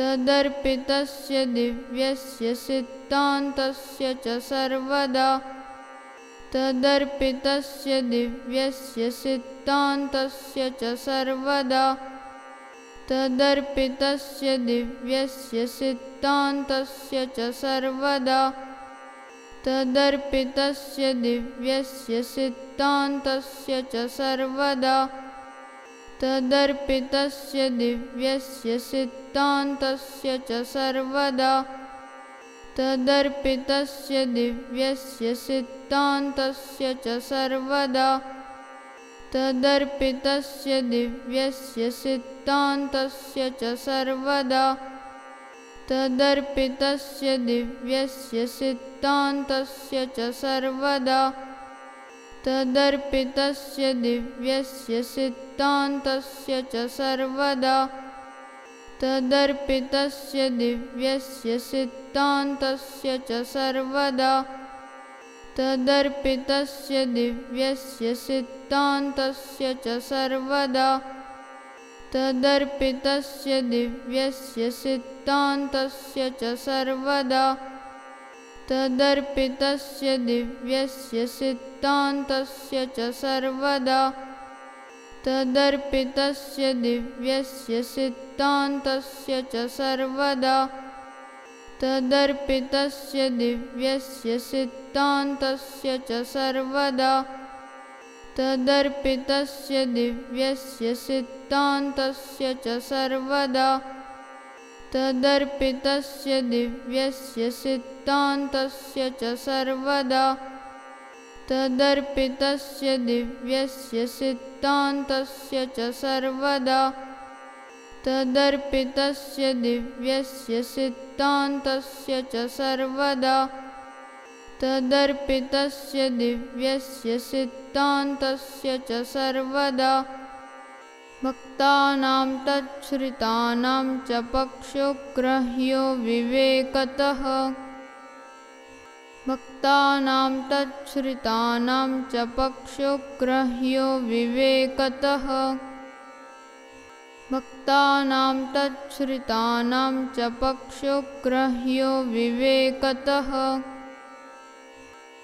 तदर्पितस्य दिव्यस्य सिद्धान्तस्य च सर्वदा। तदर्पितस्य दिव्यस्य सिद्धान्तस्य च सर्वदा। तदर्पितस्य दिव्यस्य सिद्धान्तस्य च सर्वदा। तदर्पितस्य दिव्यस्य सिद्धान्तस्य च सर्वदा तदर्पितस्य दिव्यस्य सिद्धान्तस्य च सर्वदा तदर्पितस्य दिव्यस्य सिद्धान्तस्य च सर्वदा तदर्पितस्य दिव्यस्य सिद्धान्तस्य च सर्वदा तदर्पितस्य दिव्यस्य सिद्धान्तस्य च सर्वदा तदर्पितस्य दिव्यस्य सिद्धान्तस्य च सर्वदा तदर्पितस्य दिव्यस्य सिद्धान्तस्य च सर्वदा तदर्पितस्य दिव्यस्य सिद्धान्तस्य च सर्वदा तदर्पितस्य दिव्यस्य सिद्धान्तस्य च सर्वदा तदर्पितस्य दिव्यस्य सिद्धान्तस्य च सर्वदा तदर्पितस्य दिव्यस्य सिद्धान्तस्य च सर्वदा तदर्पितस्य दिव्यस्य सिद्धान्तस्य च सर्वदा तदर्पितस्य दिव्यस्य सिद्धान्तस्य च सर्वदा तदर्पितस्य दिव्यस्य सिद्धान्तस्य च सर्वदा तदर्पितस्य दिव्यस्य सिद्धान्तस्य च सर्वदा तदर्पितस्य दिव्यस्य सिद्धान्तस्य च सर्वदा तदर्पितस्य दिव्यस्य सिद्धान्तस्य च सर्वदा भक्तानां तच्छ्रितानां च पक्षोग्रह्यो विवेकतः। भक्तानां तच्छ्रितानां च पक्षोग्रह्यो विवेकतः। भक्तानां तच्छ्रितानां च पक्षोग्रह्यो विवेकतः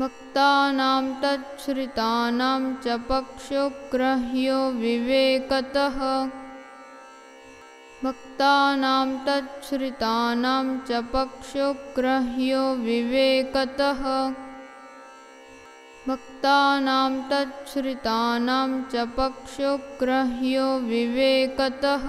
भक्तानां तच्छ्रितानां च पक्षोग्रह्यो विवेकतः। भक्तानां तच्छ्रितानां च पक्षोग्रह्यो विवेकतः। भक्तानां तच्छ्रितानां च पक्षोग्रह्यो विवेकतः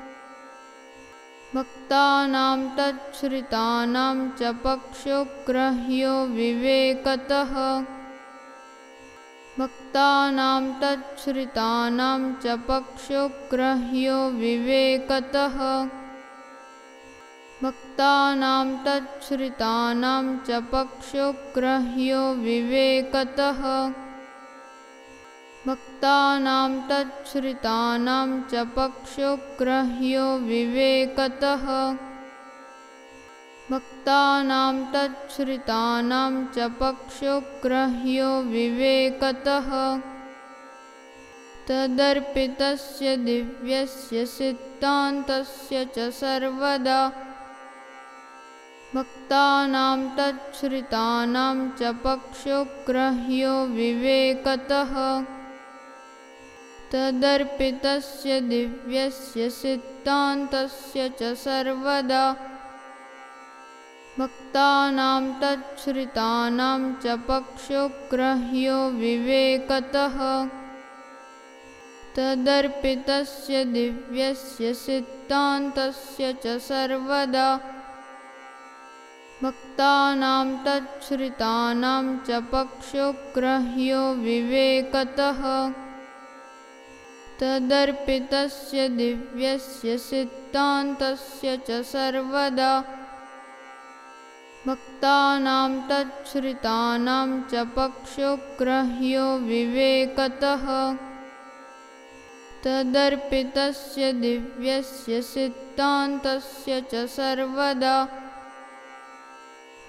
भक्तानां तच्छ्रितानां च पक्षोग्रह्यो विवेकतः। भक्तानां तच्छ्रितानां च पक्षोग्रह्यो विवेकतः। भक्तानां तच्छ्रितानां च पक्षोग्रह्यो विवेकतः भक्तानां तच्छ्रितानां च पक्षोग्रह्यो विवेकतः। भक्तानां तच्छ्रितानां च पक्षोग्रह्यो विवेकतः। तदर्पितस्य दिव्यस्य सिद्धान्तस्य च सर्वदा। भक्तानां तच्छ्रितानां च पक्षोग्रह्यो विवेकतः तदर्पितस्य दिव्यस्य सिद्धान्तस्य च सर्वदा। भक्तानां तच्छ्रितानां च पक्षोग्रह्यो विवेकतः। तदर्पितस्य दिव्यस्य सिद्धान्तस्य च सर्वदा। भक्तानां तच्छ्रितानां च पक्षोग्रह्यो विवेकतः तदर्पितस्य दिव्यस्य सिद्धान्तस्य च सर्वदा। भक्तानां तच्छ्रितानां च पक्षोग्रह्यो विवेकतः। तदर्पितस्य दिव्यस्य सिद्धान्तस्य च सर्वदा।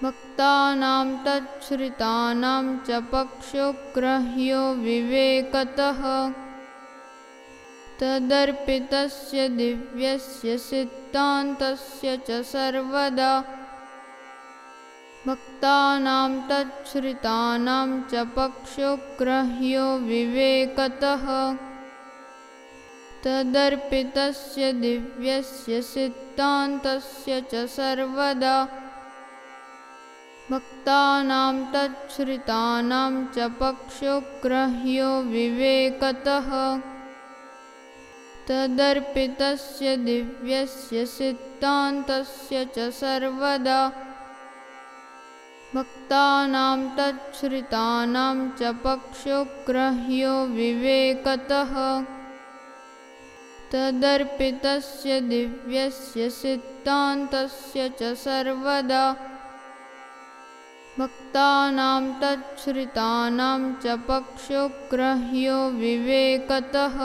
भक्तानां तच्छ्रितानां च पक्षोग्रह्यो विवेकतः तदर्पितस्य दिव्यस्य सिद्धान्तस्य च सर्वदा। भक्तानां तच्छ्रितानां च पक्षोग्रह्यो विवेकतः। तदर्पितस्य दिव्यस्य सिद्धान्तस्य च सर्वदा। भक्तानां तच्छ्रितानां च पक्षोग्रह्यो विवेकतः तदर्पितस्य दिव्यस्य सिद्धान्तस्य च सर्वदा। भक्तानां तच्छ्रितानां च पक्षोग्रह्यो विवेकतः। तदर्पितस्य दिव्यस्य सिद्धान्तस्य च सर्वदा। भक्तानां तच्छ्रितानां च पक्षोग्रह्यो विवेकतः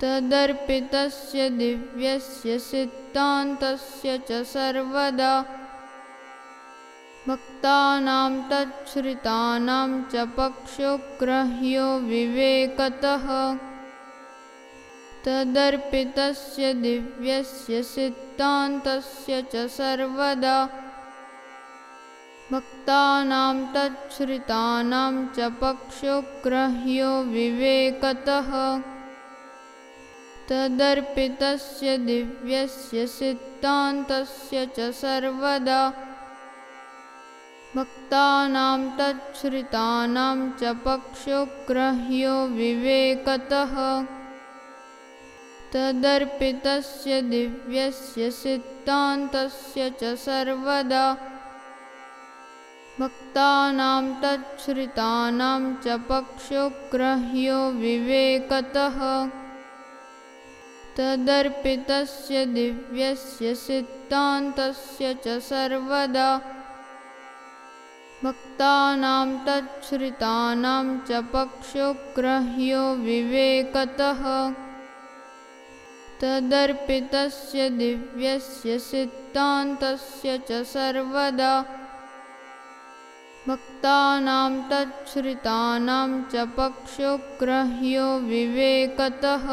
तदर्पितस्य दिव्यस्य सिद्धान्तस्य च सर्वदा। भक्तानां तच्छ्रितानां च पक्षोग्रह्यो विवेकतः। तदर्पितस्य दिव्यस्य सिद्धान्तस्य च सर्वदा। भक्तानां तच्छ्रितानां च पक्षोग्रह्यो विवेकतः तदर्पितस्य दिव्यस्य सिद्धान्तस्य च सर्वदा। भक्तानां तच्छ्रितानां च पक्षोग्रह्यो विवेकतः। तदर्पितस्य दिव्यस्य सिद्धान्तस्य च सर्वदा। भक्तानां तच्छ्रितानां च पक्षोग्रह्यो विवेकतः तदर्पितस्य दिव्यस्य सिद्धान्तस्य च सर्वदा। भक्तानां तच्छ्रितानां च पक्षोग्रह्यो विवेकतः। तदर्पितस्य दिव्यस्य सिद्धान्तस्य च सर्वदा। भक्तानां तच्छ्रितानां च पक्षोग्रह्यो विवेकतः